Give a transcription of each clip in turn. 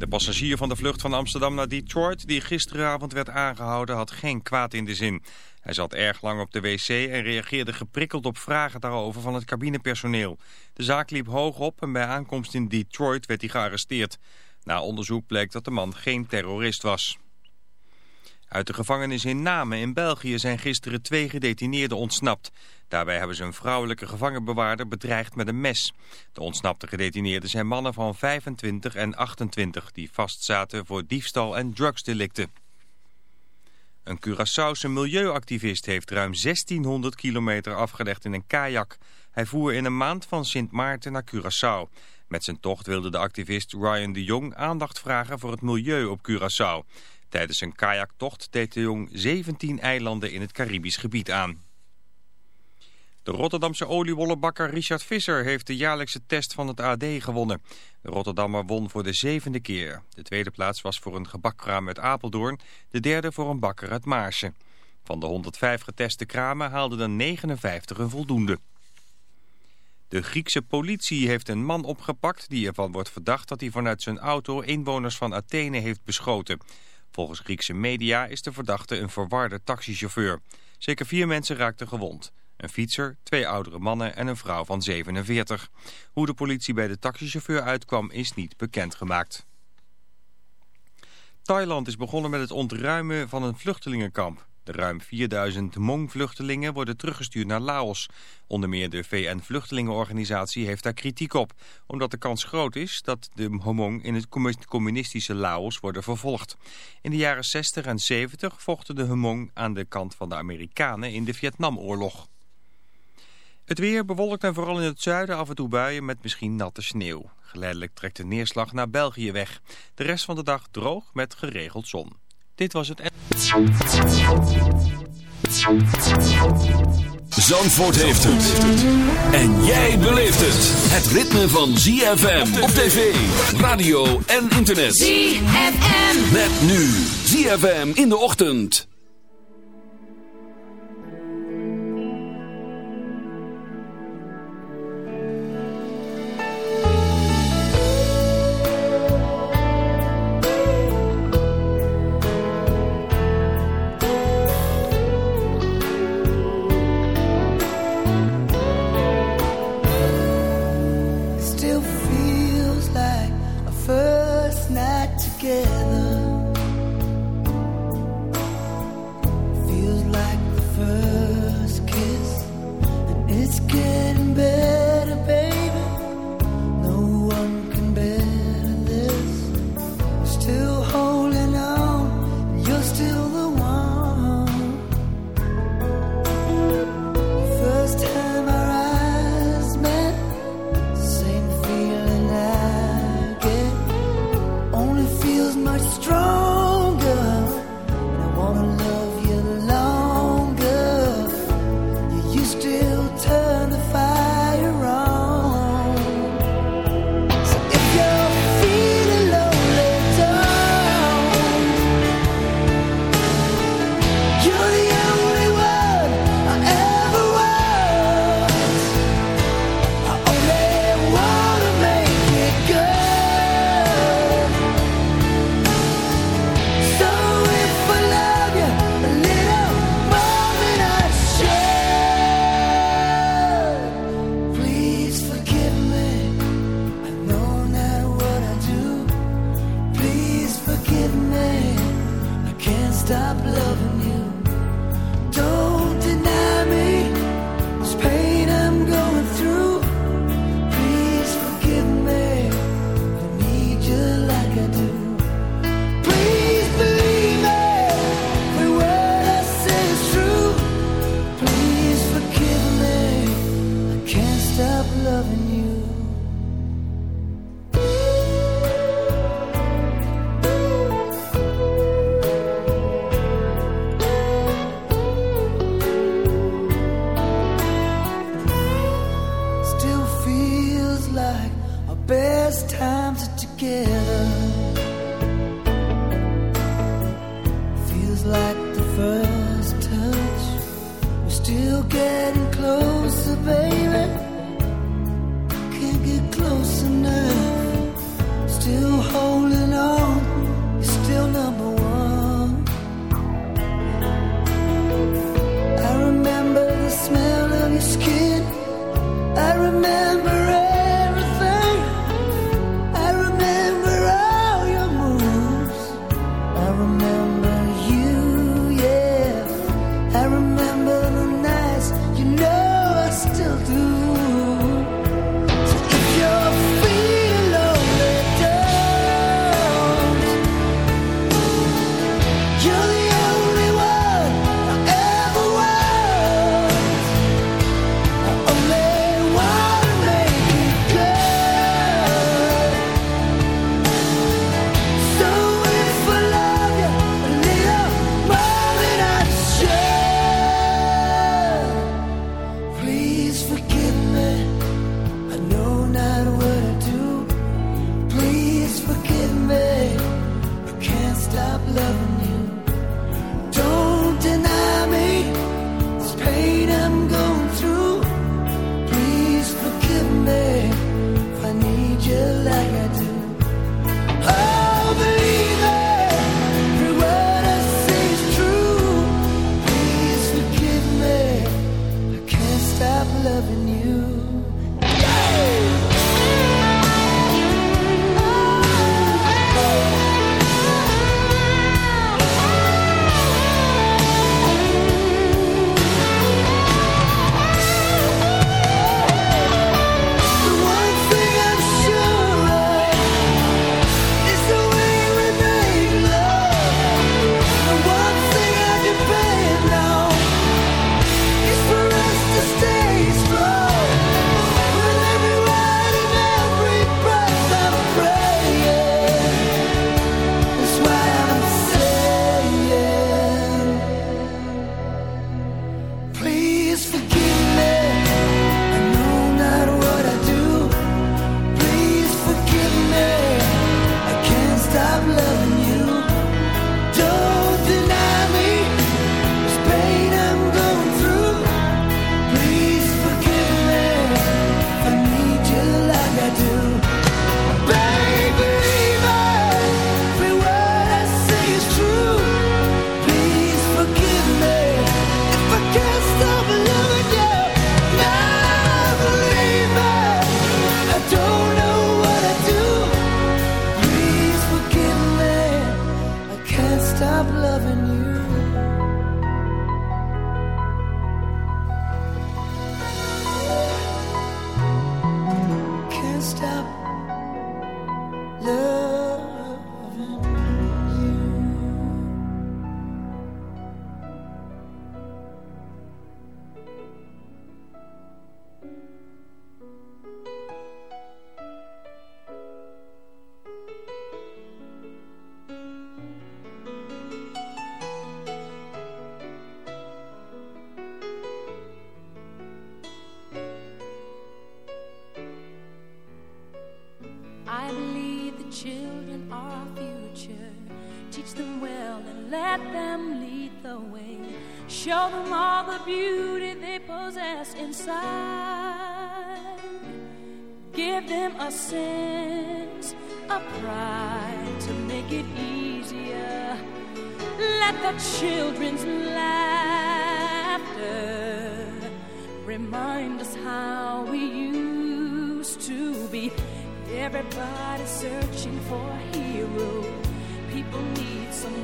De passagier van de vlucht van Amsterdam naar Detroit die gisteravond werd aangehouden had geen kwaad in de zin. Hij zat erg lang op de wc en reageerde geprikkeld op vragen daarover van het cabinepersoneel. De zaak liep hoog op en bij aankomst in Detroit werd hij gearresteerd. Na onderzoek bleek dat de man geen terrorist was. Uit de gevangenis in Namen in België zijn gisteren twee gedetineerden ontsnapt. Daarbij hebben ze een vrouwelijke gevangenbewaarder bedreigd met een mes. De ontsnapte gedetineerden zijn mannen van 25 en 28 die vastzaten voor diefstal en drugsdelicten. Een Curaçaose milieuactivist heeft ruim 1600 kilometer afgelegd in een kajak. Hij voer in een maand van Sint Maarten naar Curaçao. Met zijn tocht wilde de activist Ryan de Jong aandacht vragen voor het milieu op Curaçao. Tijdens een kajaktocht deed de Jong 17 eilanden in het Caribisch gebied aan. De Rotterdamse oliewollenbakker Richard Visser heeft de jaarlijkse test van het AD gewonnen. De Rotterdammer won voor de zevende keer. De tweede plaats was voor een gebakkraam uit Apeldoorn, de derde voor een bakker uit Maarsen. Van de 105 geteste kramen haalden er 59 een voldoende. De Griekse politie heeft een man opgepakt die ervan wordt verdacht dat hij vanuit zijn auto inwoners van Athene heeft beschoten. Volgens Griekse media is de verdachte een verwarde taxichauffeur. Zeker vier mensen raakten gewond. Een fietser, twee oudere mannen en een vrouw van 47. Hoe de politie bij de taxichauffeur uitkwam is niet bekendgemaakt. Thailand is begonnen met het ontruimen van een vluchtelingenkamp. De ruim 4000 Hmong-vluchtelingen worden teruggestuurd naar Laos. Onder meer de VN-vluchtelingenorganisatie heeft daar kritiek op. Omdat de kans groot is dat de Hmong in het communistische Laos worden vervolgd. In de jaren 60 en 70 vochten de Hmong aan de kant van de Amerikanen in de Vietnamoorlog. Het weer bewolkt en vooral in het zuiden af en toe buien met misschien natte sneeuw. Geleidelijk trekt de neerslag naar België weg. De rest van de dag droog met geregeld zon. Dit was het... Zandvoort heeft het. En jij beleeft het. Het ritme van ZFM op tv, radio en internet. ZFM. Met nu ZFM in de ochtend.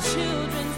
children.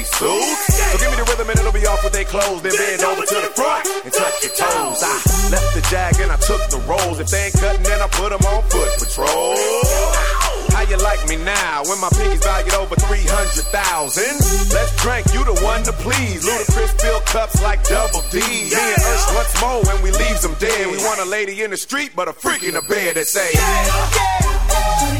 they suits. So give me the rhythm and it'll be off with they clothes. Then bend over to the front and touch your toes. I left the jag and I took the rolls. If they ain't cutting, then I put them on foot patrol. How you like me now when my pinkies valued over 300,000? Let's drink, you the one to please. Ludacris fill cups like double D. Me and Ursh, what's more when we leaves them dead? We want a lady in the street, but a freak in the bed that say, yeah, yeah, yeah.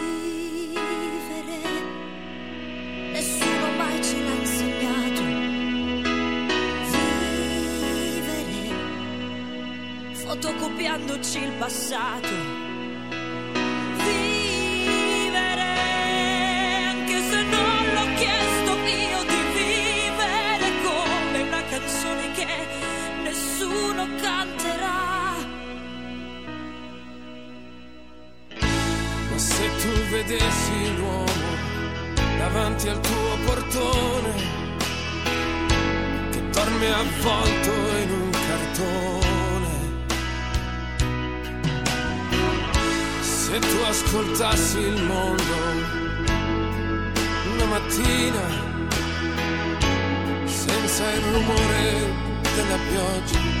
cambiandoci il passato. nessuno canterà. Se tu vedessi l'uomo davanti al tuo portone, che dorme avvolto in un cartone. Se tu ascoltassi il mondo una mattina senza il rumore della pioggia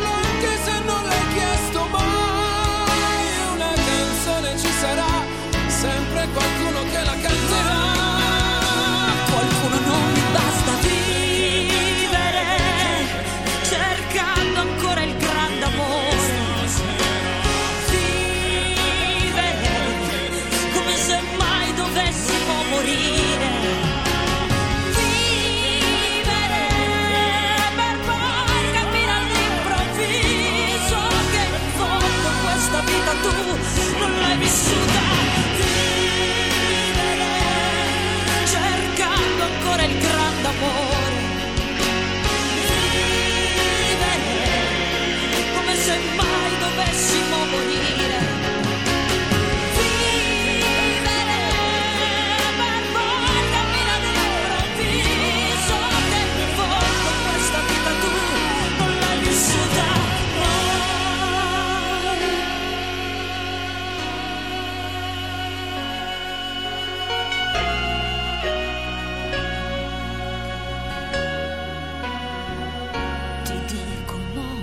Tu dis comment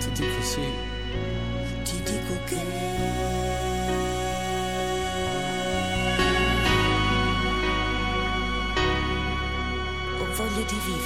Tu dis que c'est. Tu dis coquet. Voglio di vivere.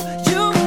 You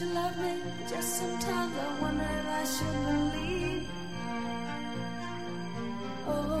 you love me. Just sometimes I wonder if I should believe. Oh.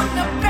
wouldn't have been.